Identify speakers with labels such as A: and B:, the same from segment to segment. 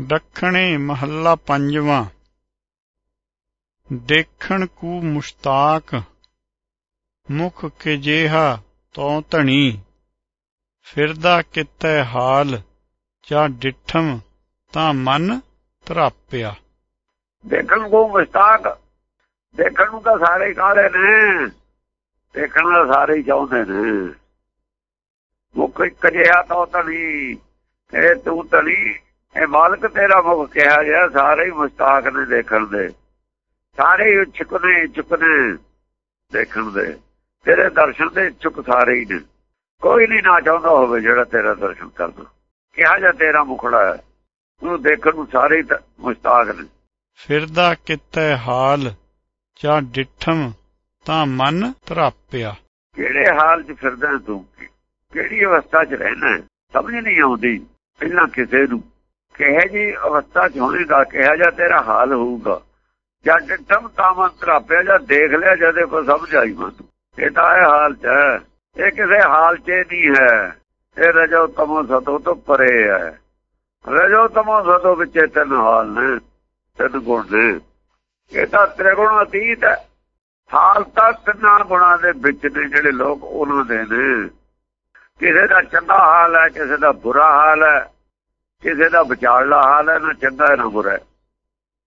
A: ਦੱਖਣੇ ਮਹੱਲਾ ਪੰਜਵਾਂ। ਦੇਖਣ ਕੂ ਮੁਸ਼ਤਾਕ, ਮੁਖ ਕੇ ਜੇਹਾ ਤੋ ਧਣੀ, ਫਿਰਦਾ ਕਿਤੈ ਹਾਲ ਚਾ ਡਿਠਮ ਤਾਂ ਮਨ ਤਰਾਪਿਆ
B: ਦੇਖਣ ਕੋ ਮੁਸ਼ਤਾਕ, ਦੇਖਣ ਨੂੰ ਤਾਂ ਸਾਰੇ ਹੀ ਨੇ, ਦੇਖਣ ਦਾ ਸਾਰੇ ਚਾਹੁੰਦੇ ਨੇ। ਮੁੱਖ ਕਜਿਆ ਤੋ ਧਣੀ ਇਹ ਤੂੰ ਧਣੀ ਇਹ ਮਾਲਕ ਤੇਰਾ ਮੁਖ ਕਿਹਾ ਗਿਆ ਸਾਰੇ ਹੀ ਮੁਸ਼ਤਾਕ ਨੇ ਦੇਖਣ ਦੇ। ਸਾਰੇ ਹੀ ਇੱਛੁਕ ਨੇ ਇੱਛੁਕ ਨੇ ਦੇਖਣ ਦੇ। ਤੇਰੇ ਦਰਸ਼ਨ ਦੇ ਇੱਛੁਕ ਸਾਰੇ ਹੀ ਨੇ। ਕੋਈ ਨਹੀਂ ਨਾ ਚਾਹੁੰਦਾ ਹੋਵੇ ਜਿਹੜਾ ਤੇਰਾ ਦਰਸ਼ਨ ਕਰਦਾ। ਕਿਹਾ ਜਾ ਤੇਰਾ ਮੁਖੜਾ ਹੈ। ਉਹ ਦੇਖਣ ਨੂੰ ਸਾਰੇ ਮੁਸ਼ਤਾਕ ਨੇ।
A: ਫਿਰਦਾ ਕਿਤੈ ਹਾਲ ਚਾ ਡਿਠਮ ਤਾਂ ਮਨ ਧਰਾਪਿਆ।
B: ਕਿਹੜੇ ਹਾਲ 'ਚ ਫਿਰਦਾ ਤੂੰ? ਕਿਹੜੀ ਅਵਸਥਾ 'ਚ ਰਹਿਣਾ ਸਮਝ ਨਹੀਂ ਆਉਂਦੀ। ਪਹਿਲਾਂ ਕਿਸੇ ਨੂੰ ਕਿਹੇ ਜੀ ਅਵਸਥਾ 'ਚ ਹੋਣੇਗਾ ਕਿਹਾ ਜਾ ਤੇਰਾ ਹਾਲ ਹੋਊਗਾ? ਜਦ ਡਿਠਮ ਤਾਂ ਮਨ ਜਾਂ ਦੇਖ ਲਿਆ ਜਦੇ ਕੋ ਸਮਝ ਆਈ ਮਨ ਇਹ ਤਾਂ ਇਹ ਹਾਲ 'ਚ ਹੈ। ਇਹ ਕਿਸੇ ਹਾਲ 'ਚ ਨਹੀਂ ਹੈ। ਇਹ ਰਜੋ ਤਮੋ ਸਤੋ ਤੋਂ ਪਰੇ ਹੈ। ਰਜੋ ਤਮੋ ਸਤੋ ਵਿੱਚ ਤਿੰਨ ਹਾਲ ਨੇ, ਤਿੰਨ ਗੁਣ ਨੇ। ਇਹ ਤਾਂ ਤ੍ਰਿਗੁਣ ਅਤੀਤ ਹੈ। ਹਾਲ ਤਾਂ ਤਿੰਨਾਂ ਗੁਣਾਂ ਦੇ ਵਿੱਚ ਨੇ ਜਿਹੜੇ ਲੋਕ ਉਹਨਾਂ ਦੇ ਨੇ। ਕਿਸੇ ਦਾ ਚੰਗਾ ਹਾਲ ਹੈ, ਕਿਸੇ ਦਾ ਬੁਰਾ ਹਾਲ ਹੈ। ਕਿਸੇ ਦਾ ਵਿਚਾਰਲਾ ਹਾਲ ਹੈ ਨਾ ਚੰਗਾ ਨਾ ਬੁਰਾ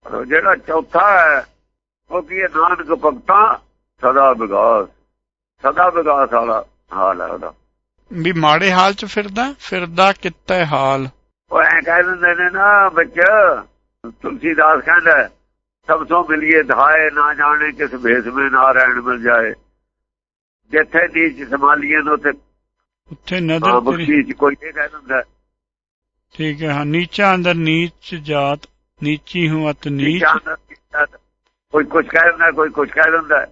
B: ਪਰ ਜਿਹੜਾ ਚੌਥਾ ਹੈ ਉਹ ਕੀ ਹੈ? ਨਾਨਕ ਭਗਤਾਂ ਸਦਾ ਵਿਗਾਸ ਸਦਾ ਵਿਗਾਸ ਵਾਲਾ ਹਾਲ ਹੈ ਉਹਦਾ।
A: ਵੀ ਮਾੜੇ ਹਾਲ ਚ ਫਿਰਦਾ ਫਿਰਦਾ ਕਿਤੈ ਹਾਲ?
B: ਉਹ ਐ ਕਹਿ ਦਿੰਦੇ ਨੇ ਨਾ ਬੱਚ ਤੁਲਸੀਦਾਸ ਕਹਿੰਦਾ ਸਭ ਤੋਂ ਮਿਲੀਏ ਧਾਏ ਨਾ ਜਾਣੇ ਕਿਸ ਭੇਸ ਮੇ ਨਾਰਾਇਣ ਮਿਲ ਜਾਏ। ਜਿੱਥੇ ਨੀਚ ਸੰਭਾਲੀਏ ਉੱਥੇ
A: ਉੱਥੇ ਨਜ਼ਰ ਤੇਰੀ
B: ਕੋਈ ਇਹ ਕਹਿ ਦਿੰਦਾ
A: ਠੀਕ ਹੈ ਹਾਂ ਨੀਚਾ ਅੰਦਰ ਨੀਚ ਜਾਤ ਨੀਚੀ ਹੂੰ ਅਤ ਨੀਚ।
B: ਕੋਈ ਕੁਝ ਕਹਿ ਦਿੰਦਾ ਕੋਈ ਕੁਝ ਕਹਿ ਦਿੰਦਾ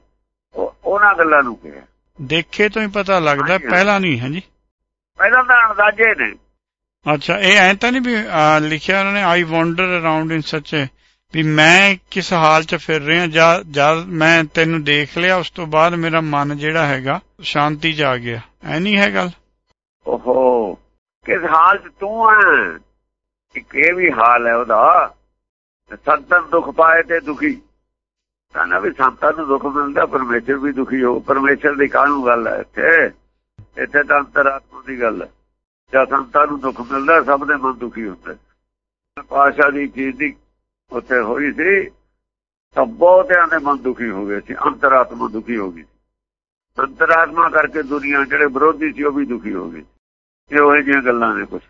B: ਉਹ- ਉਹਨਾਂ ਗੱਲਾਂ ਨੂੰ ਕਿਹਾ।
A: ਦੇਖੇ ਤੋਂ ਹੀ ਪਤਾ ਲੱਗਦਾ। ਪਹਿਲਾਂ ਨਹੀਂ ਹਾਂਜੀ।
B: ਪਹਿਲਾਂ ਤਾਂ ਅੰਦਾਜ਼ੇ ਨੇ।
A: ਅੱਛਾ ਇਹ ਐਂ ਤਾਂ ਨਹੀਂ ਵੀ ਲਿਖਿਆ ਉਹਨਾਂ ਨੇ ਆਈ ਵਾਂਡਰ ਅਰਾਊਂਡ ਇਨ ਸੱਚ ਵੀ ਮੈਂ ਕਿਸ ਹਾਲ 'ਚ ਫਿਰ ਰਿਹਾ ਜਾਂ ਜਦ ਮੈਂ ਤੈਨੂੰ ਦੇਖ ਲਿਆ ਉਸ ਤੋਂ ਬਾਅਦ ਮੇਰਾ ਮਨ ਜਿਹੜਾ ਹੈਗਾ ਸ਼ਾਂਤੀ 'ਚ ਆ ਗਿਆ। ਐ ਨਹੀਂ ਹੈ ਗੱਲ?
B: ਓਹੋ। ਕਿਸ ਹਾਲ 'ਚ ਤੂੰ ਆ ਇੱਕ ਇਹ ਵੀ ਹਾਲ ਹੈ ਉਹਦਾ। ਸੰਤਨ ਦੁੱਖ ਪਾਏ ਤੇ ਦੁਖੀ। ਕਹਿੰਦਾ ਵੀ ਸੰਤਾਂ ਨੂੰ ਦੁੱਖ ਮਿਲਦਾ, ਪਰਮੇਸ਼ਰ ਵੀ ਦੁਖੀ ਹੋ। ਪਰਮੇਸ਼ਰ ਦੀ ਕਾਹਨੂੰ ਗੱਲ ਹੈ ਇੱਥੇ? ਇੱਥੇ ਤਾਂ ਅੰਤਰਾਤਮਾ ਦੀ ਗੱਲ ਹੈ। ਜਦ ਸੰਤਾਂ ਨੂੰ ਦੁੱਖ ਮਿਲਦਾ, ਸਭ ਦੇ ਮਨ ਦੁਖੀ ਹੁੰਦੇ। ਪਾਸ਼ਾ ਦੀ ਚੀਜ਼ ਦੀ ਉੱਥੇ ਹੋਈ ਸੀ, ਤਾਂ ਬਹੁਤਿਆਂ ਦੇ ਮਨ ਦੁਖੀ ਹੋ ਗਏ ਸੀ। ਅੰਤਰਾਤਮਾ ਦੁਖੀ ਹੋ ਗਈ ਅੰਤਰਾਤਮਾ ਕਰਕੇ ਦੁਨੀਆ ਜਿਹੜੇ ਵਿਰੋਧੀ ਸੀ, ਉਹ ਵੀ ਦੁਖੀ ਹੋ ਗਏ ਇਹ ਉਹ ਜਿਹੀਆਂ ਗੱਲਾਂ ਨੇ ਕੁਝ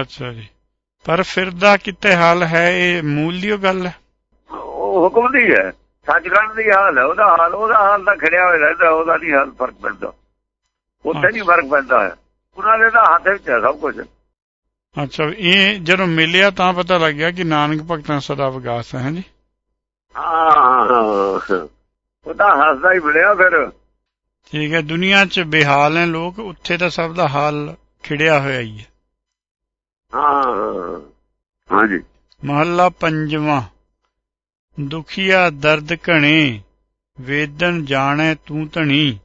A: ਅੱਛਾ ਜੀ। ਪਰ ਫਿਰਦਾ ਕਿਤੇ ਹਾਲ ਹੈ ਇਹ ਮੂਲਿਓ ਗੱਲ ਹੈ?
B: ਉਹ ਹੁਕਮ ਦੀ ਹੈ। ਸੱਚਖੰਡ ਦੀ ਹਾਲ ਹੈ ਉਹਦਾ ਹਾਲ ਉਹਦਾ ਹਾਲ ਤਾਂ ਖੜਿਆ ਹੋਇਆ ਰਹਿੰਦਾ ਉਹਦਾ ਨਹੀਂ ਹਾਲ ਫ਼ਰਕ ਪੈਂਦਾ। ਉੱਥੇ ਨਹੀਂ ਫ਼ਰਕ ਪੈਂਦਾ ਹੈ। ਉਹਨਾਂ ਦੇ ਤਾਂ ਹੱਥ ਵਿੱਚ ਹੈ ਸਭ ਕੁਝ
A: ਅੱਛਾ ਇਹ ਜਦੋਂ ਮਿਲਿਆ ਤਾਂ ਪਤਾ ਲੱਗਿਆ ਕਿ ਨਾਨਕ ਭਗਤਾਂ ਸਦਾ ਵਿਗਾਸ ਹੈ ਹਾਂਜੀ
B: ਹਾਂ। ਉਹ ਤਾਂ ਹੱਸਦਾ ਹੀ ਮਿਲਿਆ ਫਿਰ।
A: ਠੀਕ ਹੈ ਦੁਨੀਆ 'ਚ ਬੇਹਾਲ ਹੈ ਲੋਕ ਉੱਥੇ ਤਾਂ ਸਭ ਦਾ ਹਾਲ ਖਿੜਿਆ ਹੋਇਆ ਹੀ ਹੈ।
B: ਹਾਂ ਹਾਂਜੀ।
A: ਮਹੱਲਾ ਪੰਜਵਾਂ ਦੁਖੀਆ ਦਰਦ ਘਣੇ ਵੇਦਨ ਜਾਣੈ ਤੂੰ ਧਣੀ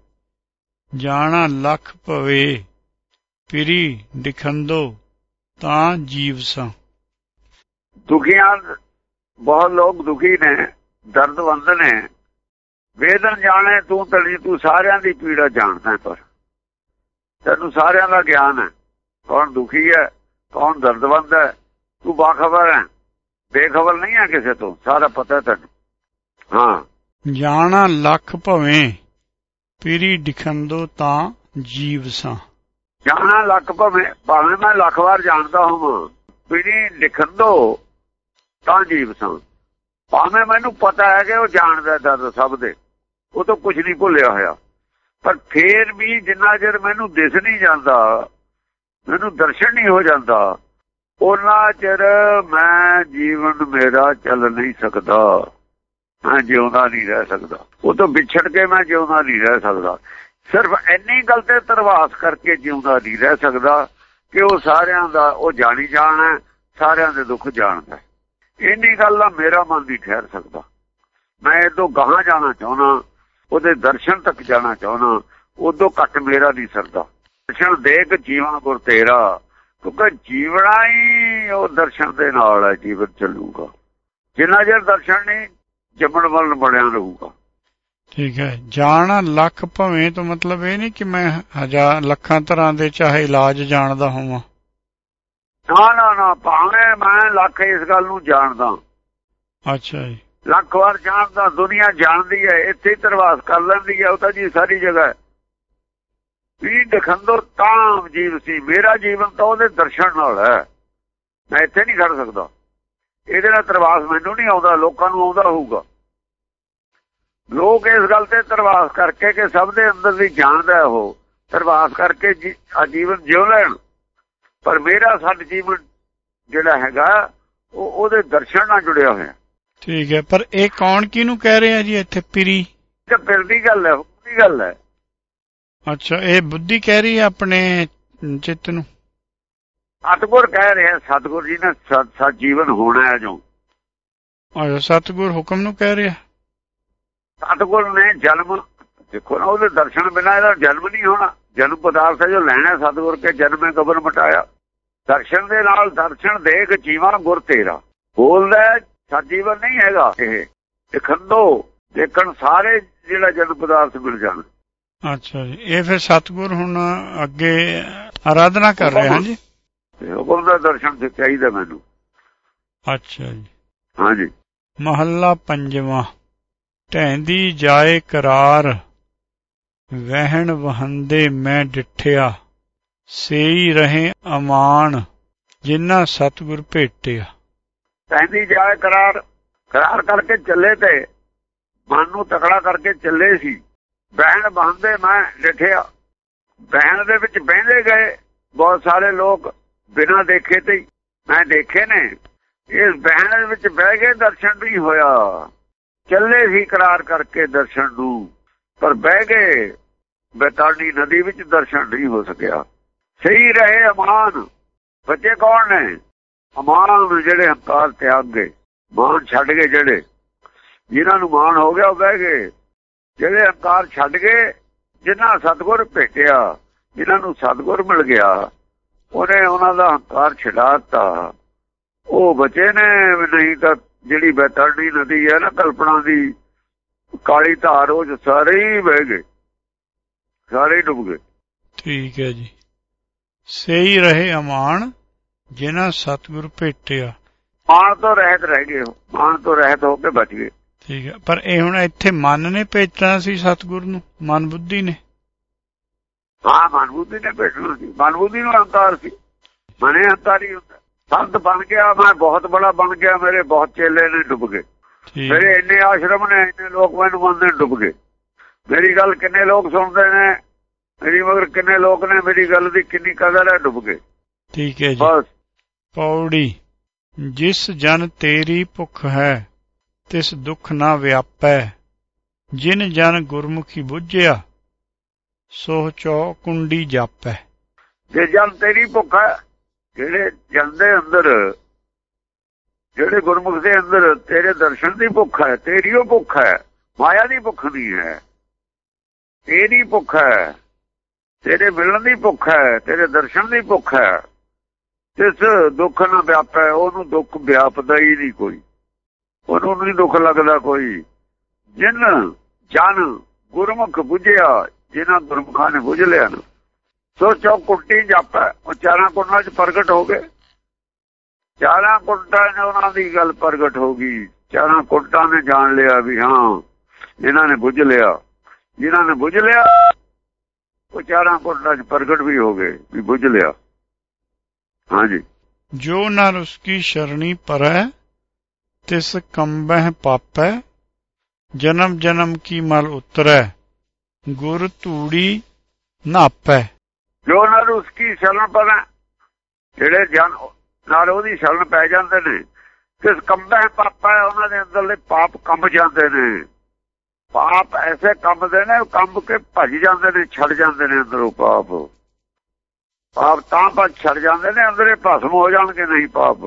A: ਜਾਣਾ ਲੱਖ ਭਵੇ ਪਿਰੀ ਦਿਖੰਦੋ ਤਾਂ ਜੀਵ ਸਾਂ।
B: ਦੁਖੀਆਂ ਬਹੁਤ ਲੋਕ ਦੁਖੀ ਨੇ ਦਰਦਵੰਦ ਨੇ। ਵੇਦਨ ਜਾਣੇ ਤੂੰ ਤਲੀ ਤੂੰ ਸਾਰਿਆਂ ਦੀ ਪੀੜਾ ਜਾਣਦਾ ਹੈ ਪਰ। ਤੈਨੂੰ ਸਾਰਿਆਂ ਦਾ ਗਿਆਨ ਹੈ। ਕੌਣ ਦੁਖੀ ਹੈ ਕੌਣ ਦਰਦਵੰਦ ਹੈ ਤੂੰ ਬਾਖਬਰ ਹੈ। ਬੇਖਬਰ ਨਹੀਂ ਹੈ ਕਿਸੇ ਤੋਂ ਸਾਰਾ ਪਤਾ ਤੈਨੂੰ। ਹਾਂ।
A: ਜਾਣਾ ਲੱਖ ਭਵੇਂ ਪਿਰੀ ਦਿਖੰਦੋ ਤਾਂ ਜੀਵ ਸਾਂ।
B: ਜਾਣਾ ਲੱਖ ਭਾਵੇਂ ਭਾਵੇਂ ਮੈਂ ਲੱਖ ਵਾਰ ਜਾਣਦਾ ਹਾਂ ਪੀੜੀ ਲਿਖੰਦੋ ਤਾਂ ਜੀਵ ਸਾਂ। ਭਾਵੇਂ ਮੈਨੂੰ ਪਤਾ ਹੈ ਕਿ ਉਹ ਜਾਣਦਾ ਦਰਦ ਸਭ ਦੇ। ਉਹ ਤਾਂ ਕੁਝ ਨਹੀਂ ਭੁੱਲਿਆ ਹੋਇਆ। ਪਰ ਫੇਰ ਵੀ ਜਿੰਨਾ ਚਿਰ ਮੈਨੂੰ ਦਿਸ ਨਹੀਂ ਜਾਂਦਾ, ਮੈਨੂੰ ਦਰਸ਼ਨ ਨਹੀਂ ਹੋ ਜਾਂਦਾ ਉਹਨਾਂ ਚਿਰ ਮੈਂ ਜੀਵਨ ਮੇਰਾ ਚੱਲ ਨਹੀਂ ਸਕਦਾ। ਮੈਂ ਜਿਉਂਦਾ ਨਹੀਂ ਰਹਿ ਸਕਦਾ। ਉਹ ਤੋਂ ਵਿਛੜ ਕੇ ਮੈਂ ਜਿਉਂਦਾ ਨਹੀਂ ਰਹਿ ਸਕਦਾ। ਸਿਰਫ ਇੰਨੀ ਗੱਲ ਤੇ ਤਰਵਾਸ ਕਰਕੇ ਜਿਉਂਦਾ ਨਹੀਂ ਰਹਿ ਸਕਦਾ ਕਿ ਉਹ ਸਾਰਿਆਂ ਦਾ, ਉਹ ਜਾਣੀ ਜਾਣਾ ਸਾਰਿਆਂ ਦੇ ਦੁੱਖ ਜਾਣਦਾ ਇੰਨੀ ਗੱਲ ਦਾ ਮੇਰਾ ਮਨ ਨਹੀਂ ਠਹਿਰ ਸਕਦਾ। ਮੈਂ ਇਦੋਂ ਗਾਹਾਂ ਜਾਣਾ ਚਾਹੁੰਦਾ। ਉਹਦੇ ਦਰਸ਼ਨ ਤੱਕ ਜਾਣਾ ਚਾਹੁੰਦਾ ਉਦੋਂ ਘੱਟ ਮੇਰਾ ਨਹੀਂ ਸਰਦਾ। ਦਰਸ਼ਨ ਦੇਖ ਜੀਵਾਂ ਗੁਰ ਤੇਰਾ ਕਿਉਂਕਿ ਜੀਵਣਾ ਹੀ ਉਹ ਦਰਸ਼ਨ ਦੇ ਨਾਲ ਹੈ ਜੀਵਨ ਚੱਲੂਗਾ। ਜਿੰਨਾ ਚਿਰ ਦਰਸ਼ਨ ਨਹੀਂ ਜੰਮਣ ਵੱਲ ਬਣਿਆ ਰਹੂਗਾ।
A: ਠੀਕ ਹੈ। ਜਾਣ ਲੱਖ ਭਵੇਂ ਤੋਂ ਮਤਲਬ ਇਹ ਨਹੀਂ ਕਿ ਮੈਂ ਹਜ਼ਾਰ ਲੱਖਾਂ ਤਰ੍ਹਾਂ ਦੇ ਚਾਹੇ ਇਲਾਜ ਜਾਣਦਾ ਹੋਵਾਂ।
B: ਨਾ ਨਾ ਨਾ ਭਾਵੇਂ ਮੈਂ ਲੱਖ ਇਸ ਗੱਲ ਨੂੰ ਜਾਣਦਾ।
A: ਅੱਛਾ ਜੀ।
B: ਲੱਖ ਵਾਰ ਜਾਣਦਾ ਦੁਨੀਆ ਜਾਣਦੀ ਹੈ, ਇੱਥੇ ਹੀ ਤਰਵਾਸ ਕਰ ਲੈਂਦੀ ਹੈ, ਉਹ ਤਾਂ ਜੀ ਸਾਰੀ ਜਗ੍ਹਾ ਵੀ ਦਖੰਦੋ ਤਾਂ ਜੀਵ ਸੀ, ਮੇਰਾ ਜੀਵਨ ਤਾਂ ਉਹਦੇ ਦਰਸ਼ਨ ਨਾਲ ਹੈ। ਮੈਂ ਇੱਥੇ ਨਹੀਂ ਖੜ ਸਕਦਾ। ਇਹਦੇ ਨਾਲ ਤਰਵਾਸ ਮੈਨੂੰ ਨਹੀਂ ਆਉਂਦਾ, ਲੋਕਾਂ ਨੂੰ ਆਉਂਦਾ ਹੋਊਗਾ। ਲੋਕ ਇਸ ਗੱਲ ਤੇ ਤਰਵਾਸ ਕਰਕੇ ਕਿ ਸਭ ਦੇ ਅੰਦਰ ਦੀ ਜਾਣਦਾ ਉਹ, ਤਰਵਾਸ ਕਰਕੇ ਆ ਜੀਵਨ ਜਿਉ ਲੈਣ। ਪਰ ਮੇਰਾ ਸਾਡ ਜੀਵਨ ਜਿਹੜਾ ਹੈਗਾ, ਉਹ ਉਹਦੇ ਦਰਸ਼ਨ ਨਾਲ ਜੁੜਿਆ ਹੋਇਆ।
A: ਠੀਕ ਹੈ ਪਰ ਇਹ ਕੌਣ ਕਿਹਨੂੰ ਕਹਿ ਰਿਹਾ ਜੀ ਇੱਥੇ? ਪਿਰੀ?
B: ਤੇ ਫਿਰ ਦੀ ਗੱਲ ਹੈ ਦੀ ਗੱਲ ਹੈ।
A: ਅੱਛਾ ਇਹ ਬੁੱਧੀ ਕਹਿ ਰਹੀ ਹੈ ਆਪਣੇ ਚਿੱਤ ਨੂੰ?
B: ਸਤਗੁਰ ਕਹਿ ਰਿਹਾ ਸਤਗੁਰ ਜੀ ਨੇ ਸਤ ਜੀਵਨ ਹੋਣਾ ਹੈ ਜੋ।
A: ਅੱਛਾ ਸਤਗੁਰ ਹੁਕਮ ਨੂੰ ਕਹਿ ਰਿਹਾ?
B: ਸਤਗੁਰ ਨੇ ਜਨਮ ਦੇਖੋ ਨਾ ਉਹਦੇ ਦਰਸ਼ਨ ਬਿਨਾਂ ਇਹਦਾ ਜਨਮ ਨਹੀਂ ਹੋਣਾ। ਜਨਮ ਪਦਾਰਥ ਹੈ ਜੋ ਲੈਣਾ ਸਤਗੁਰ ਕੇ ਜਨਮੇ ਕਬਰ ਮਟਾਇਆ। ਦਰਸ਼ਨ ਦੇ ਨਾਲ ਦਰਸ਼ਨ ਦੇਖ ਜੀਵਨ ਗੁਰ ਤੇਰਾ। ਬੋਲਦਾ ਸਜੀਵਨ ਨਹੀਂ ਹੈਗਾ ਇਹ। ਦਿਖੰਦੋ ਦੇਖਣ ਸਾਰੇ ਜਿਹੜਾ ਜਨਮ ਪਦਾਰਥ ਮਿਲ ਜਾਣ।
A: ਅੱਛਾ ਜੀ। ਇਹ ਫਿਰ ਸਤਗੁਰ ਹੁਣ ਅੱਗੇ ਆਰਾਧਨਾ ਕਰ ਰਹੇ ਹਾਂ ਜੀ
B: ਹੁਕਮ ਦਾ ਦਰਸ਼ਨ ਚਾਹੀਦਾ ਮੈਨੂੰ।
A: ਅੱਛਾ ਜੀ।
B: ਹਾਂਜੀ।
A: ਮਹੱਲਾ ਪੰਜਵਾਂ। ਢੈਂਦੀ ਜਾਏ ਕਰਾਰ ਵਹਿਣ ਵਹੰਦੇ ਮੈਂ ਡਿਠਿਆ। ਸੇਈ ਰਹੇ ਅਮਾਨ ਜਿਨ੍ਹਾਂ ਸਤਗੁਰ ਭੇਟਿਆ।
B: ਢੈਂਦੀ ਜਾਏ ਕਰਾਰ ਕਰਾਰ ਕਰਕੇ ਚੱਲੇ ਤੇ, ਮਨ ਨੂੰ ਤਕੜਾ ਕਰਕੇ ਚੱਲੇ ਸੀ। ਬਹਿਣ ਬੰਦੇ ਮੈਂ ਡਿਠਿਆ ਬਹਿਣ ਦੇ ਵਿੱਚ ਬਹਿੰਦੇ ਗਏ, ਬਹੁਤ ਸਾਰੇ ਲੋਕ ਬਿਨਾਂ ਦੇਖੇ ਤੇ ਮੈਂ ਦੇਖੇ ਨੇ, ਇਸ ਬਹਿਣ ਦੇ ਵਿੱਚ ਬਹਿ ਕੇ ਦਰਸ਼ਨ ਵੀ ਹੋਇਆ। ਚੱਲੇ ਸੀ ਕਰਾਰ ਕਰਕੇ ਦਰਸ਼ਨ ਨੂੰ, ਪਰ ਬਹਿ ਗਏ ਬੇਤਾੜੀ ਨਦੀ ਵਿੱਚ ਦਰਸ਼ਨ ਨਹੀਂ ਹੋ ਸਕਿਆ। ਸਹੀ ਰਹੇ ਅਮਾਨ, ਬੱਚੇ ਕੌਣ ਨੇ? ਅਮਾਨ ਜਿਹੜੇ ਹੰਕਾਰ ਤਿਆਗ ਗਏ ਮਾਨ ਛੱਡ ਗਏ ਜਿਹੜੇ, ਜਿਨ੍ਹਾਂ ਨੂੰ ਮਾਨ ਹੋ ਗਿਆ ਉਹ ਬਹਿ ਗਏ। ਜਿਹੜੇ ਹੰਕਾਰ ਛੱਡ ਗਏ, ਜਿਨ੍ਹਾਂ ਸਤਗੁਰ ਭੇਟਿਆ, ਜਿਨ੍ਹਾਂ ਨੂੰ ਸਤਗੁਰ ਮਿਲ ਗਿਆ, ਉਹਨੇ ਉਹਨਾਂ ਦਾ ਹੰਕਾਰ ਛਡਾਤਾ ਉਹ ਬਚੇ ਨੇ, ਨਹੀਂ ਤਾਂ ਜਿਹੜੀ ਬੈਤਰਣੀ ਨਦੀ ਹੈ ਨਾ, ਕਲਪਨਾ ਦੀ, ਕਾਲੀ ਧਾਰ, ਉਹ ਸਾਰੇ ਹੀ ਵਹਿ ਗਏ। ਸਾਰੇ ਡੁੱਬ ਗਏ।
A: ਠੀਕ ਹੈ ਜੀ। ਸਹੀ ਰਹੇ ਅਮਾਨ। ਜਿਨ੍ਹਾਂ ਸਤਿਗੁਰ ਭੇਟਿਆ।
B: ਮਾਨ ਤੋਂ ਰਹਿਤ ਰਹਿ ਗਏ ਮਾਨ ਤੋਂ ਰਹਿਤ ਹੋ ਕੇ ਬਚ ਗਏ।
A: ਠੀਕ ਹੈ। ਪਰ ਇਹ ਹੁਣ ਇੱਥੇ ਮਨ ਨੇ ਭੇਟਣਾ ਸੀ ਸਤਿਗੁਰ ਨੂੰ? ਮਨ ਬੁੱਧੀ ਨੇ?
B: ਹਾਂ ਮਨ ਬੁੱਧੀ ਨੇ ਭੇਟਣਾ ਸੀ। ਮਨ ਬੁੱਧੀ ਨੂੰ ਹੰਕਾਰ ਸੀ। ਮਨੇ ਹੰਕਾਰੀ ਹੁੰਦਾ। ਸੰਤ ਬਣ ਗਿਆ ਮੈਂ ਬਹੁਤ ਬੜਾ ਬਣ ਗਿਆ ਮੇਰੇ ਬਹੁਤ ਚੇਲੇ ਨੇ ਡੁੱਬ ਗਏ। ਮੇਰੇ ਇੰਨੇ ਆਸ਼ਰਮ ਨੇ ਇੰਨੇ ਲੋਕ ਮੈਨੂੰ ਮੰਨਦੇ ਡੁੱਬ ਗਏ। ਮੇਰੀ ਗੱਲ ਕਿੰਨੇ ਲੋਕ ਸੁਣਦੇ ਨੇ ਮੇਰੀ ਮਗਰ ਕਿੰਨੇ ਲੋਕ ਨੇ ਮੇਰੀ ਗੱਲ ਦੀ ਕਿੰਨੀ ਕਦਰ ਹੈ ਡੁੱਬ ਗਏ।
A: ਠੀਕ ਹੈ ਜੀ।
B: ਬਸ।
A: ਪੌੜੀ, ਜਿਸ ਜਨ ਤੇਰੀ ਭੁੱਖ ਹੈ, ਤਿਸ ਦੁੱਖ ਨਾ ਵਿਆਪੈ, ਜਿਨ ਜਨ ਗੁਰਮੁਖੀ ਬੁੱਝਿਆ ਸੋ ਚੋ ਕੁੰਡੀ ਜਾਪੈ।
B: ਜੇ ਜਨ ਤੇਰੀ ਭੁੱਖ ਹੈ, ਜਿਹੜੇ ਜਨ ਦੇ ਅੰਦਰ, ਜਿਹੜੇ ਗੁਰਮੁਖ ਦੇ ਅੰਦਰ ਤੇਰੇ ਦਰਸ਼ਨ ਦੀ ਭੁੱਖ ਹੈ ਤੇਰੀ ਉਹ ਭੁੱਖ ਹੈ, ਮਾਇਆ ਦੀ ਭੁੱਖ ਨਹੀਂ ਹੈ, ਤੇਰੀ ਭੁੱਖ ਹੈ, ਤੇਰੇ ਮਿਲਣ ਦੀ ਭੁੱਖ ਹੈ, ਤੇਰੇ ਦਰਸ਼ਨ ਦੀ ਭੁੱਖ ਹੈ ਜਿਸ ਦੁੱਖ ਨਾਲ ਵਿਆਪੈ ਉਹਨੂੰ ਦੁੱਖ ਵਿਆਪਦਾ ਹੀ ਨਹੀਂ ਕੋਈ। ਉਹਨੂੰ ਨਹੀਂ ਦੁੱਖ ਲੱਗਦਾ ਕੋਈ। ਜਿਨ ਜਨ ਗੁਰਮੁਖ ਬੁਝਿਆ, ਜਿਨ੍ਹਾਂ ਗੁਰਮੁਖਾਂ ਨੇ ਬੁਝ ਲਿਆ ਨਾ, ਸੋ ਚੌਕੁੱਟੀ ਜਾਪੈ। ਉਹ ਚਾਰਾਂ ਕੁੰਡਾਂ 'ਚ ਪ੍ਰਗਟ ਹੋ ਗਏ। ਚਾਰਾਂ ਕੁੰਡਾਂ ਨੇ ਉਹਨਾਂ ਦੀ ਗੱਲ ਪ੍ਰਗਟ ਹੋ ਗਈ। ਚਾਰਾਂ ਕੁੰਡਾਂ ਨੇ ਜਾਣ ਲਿਆ ਵੀ ਹਾਂ ਇਹਨਾਂ ਨੇ ਬੁਝ ਲਿਆ। ਜਿਨ੍ਹਾਂ ਨੇ ਬੁਝ ਲਿਆ, ਉਹ ਚਾਰਾਂ ਕੁੰਡਾਂ 'ਚ ਪ੍ਰਗਟ ਵੀ ਹੋ ਗਏ, ਵੀ ਬੁਝ ਲਿਆ। ਹਾਂਜੀ।
A: ਜੋ ਨਰ ਉਸकी ਸ਼ਰਣੀ ਪਰੈ ਤਿਸ ਕੰਬਹਿ ਪਾਪੈ ਜਨਮ ਜਨਮ ਕੀ ਮਲ ਉਤਰੈ ਗੁਰ ਧੂੜੀ ਨਾਪੈ।
B: ਜੋ ਨਰ ਉਸकी ਸ਼ਰਨ ਪਰੈ ਜਿਹੜੇ ਜਨ ਨਾਲ ਉਹਦੀ ਸ਼ਰਨ ਪੈ ਜਾਂਦੇ ਨੇ ਕਿਸ ਕੰਬਹਿ ਪਾਪਾ ਉਹਨਾਂ ਦੇ ਅੰਦਰਲੇ ਪਾਪ ਕੰਬ ਜਾਂਦੇ ਨੇ। ਪਾਪ ਐਸੇ ਕੰਬਦੇ ਨੇ ਕੰਬ ਕੇ ਭੱਜ ਜਾਂਦੇ ਨੇ ਛੱਡ ਜਾਂਦੇ ਨੇ ਅੰਦਰੋਂ ਪਾਪ। ਪਾਪ ਤਾਂ ਪਰ ਛੱਡ ਜਾਂਦੇ ਨੇ, ਅੰਦਰੇ ਭਸਮ ਹੋ ਜਾਣਗੇ ਨਹੀਂ ਪਾਪ?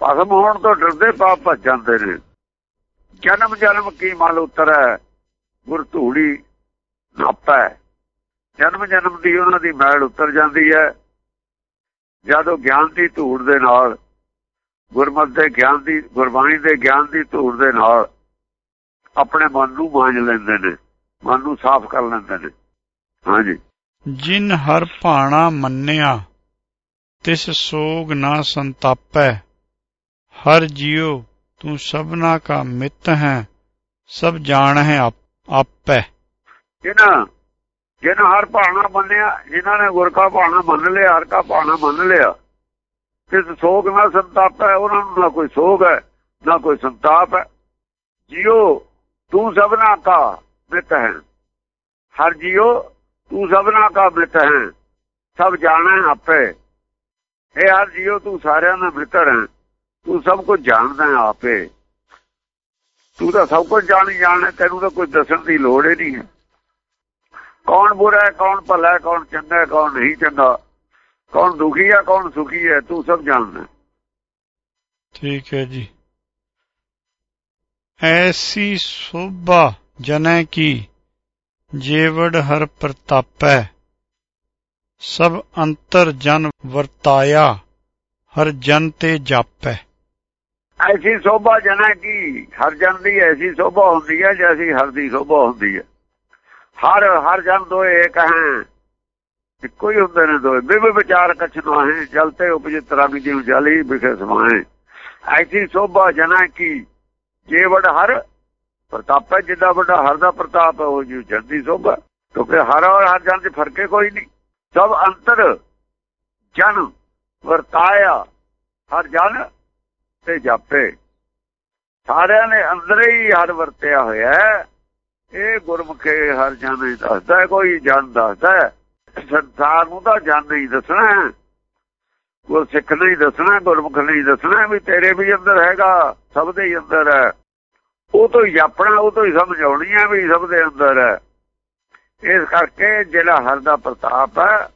B: ਭਸਮ ਹੋਣ ਤੋਂ ਡਰਦੇ ਪਾਪ ਭੱਜ ਜਾਂਦੇ ਨੇ। ਜਨਮ ਜਨਮ ਕੀ ਮਲ ਉਤਰੈ, ਗੁਰ ਧੂੜੀ ਨਾਪੈ। ਜਨਮ ਜਨਮ ਦੀ ਉਹਨਾਂ ਦੀ ਮੈਲ ਉਤਰ ਜਾਂਦੀ ਹੈ। ਜਦੋਂ ਗਿਆਨ ਦੀ ਧੂੜ ਦੇ ਨਾਲ, ਗੁਰਮਤ ਦੇ ਗਿਆਨ ਦੀ, ਗੁਰਬਾਣੀ ਦੇ ਗਿਆਨ ਦੀ ਧੂੜ ਦੇ ਨਾਲ ਆਪਣੇ ਮਨ ਨੂੰ ਮਾਂਜ ਲੈਂਦੇ ਨੇ, ਮਨ ਨੂੰ ਸਾਫ਼ ਕਰ ਲੈਂਦੇ ਨੇ। ਹਾਂਜੀ।
A: ਜਿਨ ਹਰ ਭਾਣਾ ਮੰਨਿਆ, ਤਿਸ ਸੋਗ ਨਾ ਸੰਤਾਪੈ। ਹਰ ਜਿਉ, ਤੂੰ ਸਭਨਾ ਕਾ ਮਿੱਤ ਹੈ, ਸਭ ਜਾਣ ਹੈ ਆਪੈ।
B: ਜਿਨ੍ਹਾਂ ਜਿਨ੍ਹਾਂ ਹਰ ਭਾਣਾ ਮੰਨਿਆ, ਜਿਨ੍ਹਾਂ ਨੇ ਗੁਰ ਕਾ ਭਾਣਾ ਮੰਨ ਲਿਆ, ਹਰ ਕਾ ਭਾਣਾ ਮੰਨ ਲਿਆ, ਤਿਸ ਸੋਗ ਨਾ ਸੰਤਾਪ ਹੈ ਉਹਨਾਂ ਨੂੰ ਨਾ ਕੋਈ ਸੋਗ ਹੈ, ਨਾ ਕੋਈ ਸੰਤਾਪ ਹੈ। ਜਿਉ, ਤੂੰ ਸਭਨਾ ਕਾ ਮਿੱਤ ਹੈ। ਹਰ ਜਿਉ ਤੂੰ ਸਭਨਾ ਕਾ ਮਿੱਤ ਹੈ। ਸਭ ਜਾਣੇ ਆਪੇ। ਇਹ ਹਰ ਜਿਉ ਤੂੰ ਸਾਰਿਆਂ ਦਾ ਮਿੱਤਰ ਹੈ। ਤੂੰ ਸਭ ਕੁਝ ਜਾਣਦਾ ਆਪੇ। ਤੂੰ ਤਾਂ ਸਭ ਕੁਝ ਜਾਣ ਜਾਣੇ, ਤੈਨੂੰ ਤਾਂ ਕੋਈ ਦੱਸਣ ਦੀ ਲੋੜ ਹੀ ਨਹੀਂ ਹੈ। ਕੌਣ ਬੁਰਾ ਹੈ, ਕੌਣ ਭਲਾ ਹੈ, ਕੌਣ ਚੰਗਾ ਹੈ, ਕੌਣ ਨਹੀਂ ਚੰਗਾ। ਕੌਣ ਦੁਖੀ ਹੈ, ਕੌਣ ਸੁਖੀ ਹੈ, ਤੂੰ ਸਭ ਜਾਣਦਾ
A: ਠੀਕ ਹੈ ਜੀ। ਐਸੀ ਸੋਭਾ ਜਨੈ ਕੀ? ਜੇਵੜ ਹਰ ਪ੍ਰਤਾਪੈ, ਸਭ ਅੰਤਰ ਜਨ ਵਰਤਾਇਆ, ਹਰ ਜਨ ਤੇ ਜਾਪੈ।
B: ਐਸੀ ਸੋਭਾ ਜਨੈ ਕੀ? ਹਰ ਜਨ ਦੀ ਐਸੀ ਸੋਭਾ ਹੁੰਦੀ ਹੈ ਜੈਸੀ ਹਰ ਦੀ ਸੋਭਾ ਹੁੰਦੀ ਹੈ। ਹਰ ਹਰ ਜਨ ਦੋਏ ਇੱਕ ਹੈ। ਇੱਕੋ ਹੀ ਹੁੰਦੇ ਨੇ ਦੋਏ ਬਿਬ ਵਿਚਾਰ ਕਛ ਹੈ। ਜਲਤੇ ਉਪਜਿਤ ਰੰਗ ਜਿਉ ਜਲੀ ਵਿਖੇ ਸਮਾਏ। ਐਸੀ ਸੋਭਾ ਜਨਾ ਕੀ? ਜੇਵੜ ਹਰ ਪ੍ਰਤਾਪ ਹੈ ਜਿੱਦਾਂ ਵੱਡਾ ਹਰ ਦਾ ਪ੍ਰਤਾਪ ਹੈ, ਉਹ ਜੀ ਜਲਦੀ ਸੋਭਾ ਕਿਉਂਕਿ ਹਰ ਔਰ ਹਰ ਜਨ ਚ ਫਰਕੇ ਕੋਈ ਨਹੀਂ। ਸਭ ਅੰਤਰ, ਜਨ, ਵਰਤਾਇਆ, ਹਰ ਜਨ ਤੇ ਜਾਪੇ। ਸਾਰਿਆਂ ਨੇ ਅੰਦਰ ਹੀ ਹਰ ਵਰਤਿਆ ਹੋਇਆ ਇਹ ਗੁਰਮੁਖੇ ਹਰ ਜਨ ਹੀ ਦੱਸਦਾ ਕੋਈ ਜਨ ਦੱਸਦਾ ਸੰਸਾਰ ਨੂੰ ਤਾਂ ਜਨ ਨਹੀਂ ਦੱਸਣਾ ਉਹ ਸਿੱਖ ਨਹੀਂ ਦੱਸਣਾ ਗੁਰਮੁਖ ਨਹੀਂ ਦੱਸਣਾ ਵੀ ਤੇਰੇ ਵੀ ਅੰਦਰ ਹੈਗਾ, ਸਭ ਦੇ ਅੰਦਰ ਹੈ। ਉਹ ਤੋਂ ਹੀ ਆਪਣਾ, ਉਹ ਤੋਂ ਹੀ ਸਮਝ ਆਉਣੀ ਹੈ ਵੀ ਸਭ ਦੇ ਅੰਦਰ। ਹੈ ਇਸ ਕਰਕੇ ਜਿਹੜਾ ਹਰ ਦਾ ਪ੍ਰਤਾਪ ਹੈ,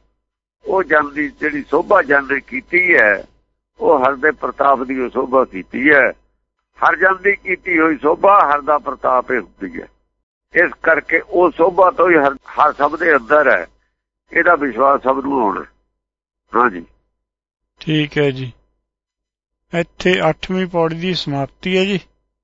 B: ਉਹ ਜਨ ਦੀ ਜਿਹੜੀ ਸੋਭਾ ਜਨ ਨੇ ਕੀਤੀ ਹੈ, ਉਹ ਹਰ ਦੇ ਪ੍ਰਤਾਪ ਦੀ ਉਹ ਸੋਭਾ ਕੀਤੀ ਹੈ। ਹਰ ਜਨ ਦੀ ਕੀਤੀ ਹੋਈ ਸੋਭਾ, ਹਰ ਦਾ ਪ੍ਰਤਾਪ ਹੀ ਹੁੰਦੀ ਹੈ। ਇਸ ਕਰਕੇ ਉਹ ਸੋਭਾ ਤੋਂ ਹੀ ਹਰ ਸਭ ਦੇ ਅੰਦਰ ਹੈ। ਇਹਦਾ ਵਿਸ਼ਵਾਸ ਸਭ ਨੂੰ ਹੋਣਾ ਹਾਂਜੀ
A: ਠੀਕ ਹੈ ਜੀ। ਇੱਥੇ 8ਵੀਂ ਪੌੜੀ ਦੀ ਸਮਾਪਤੀ ਹੈ ਜੀ।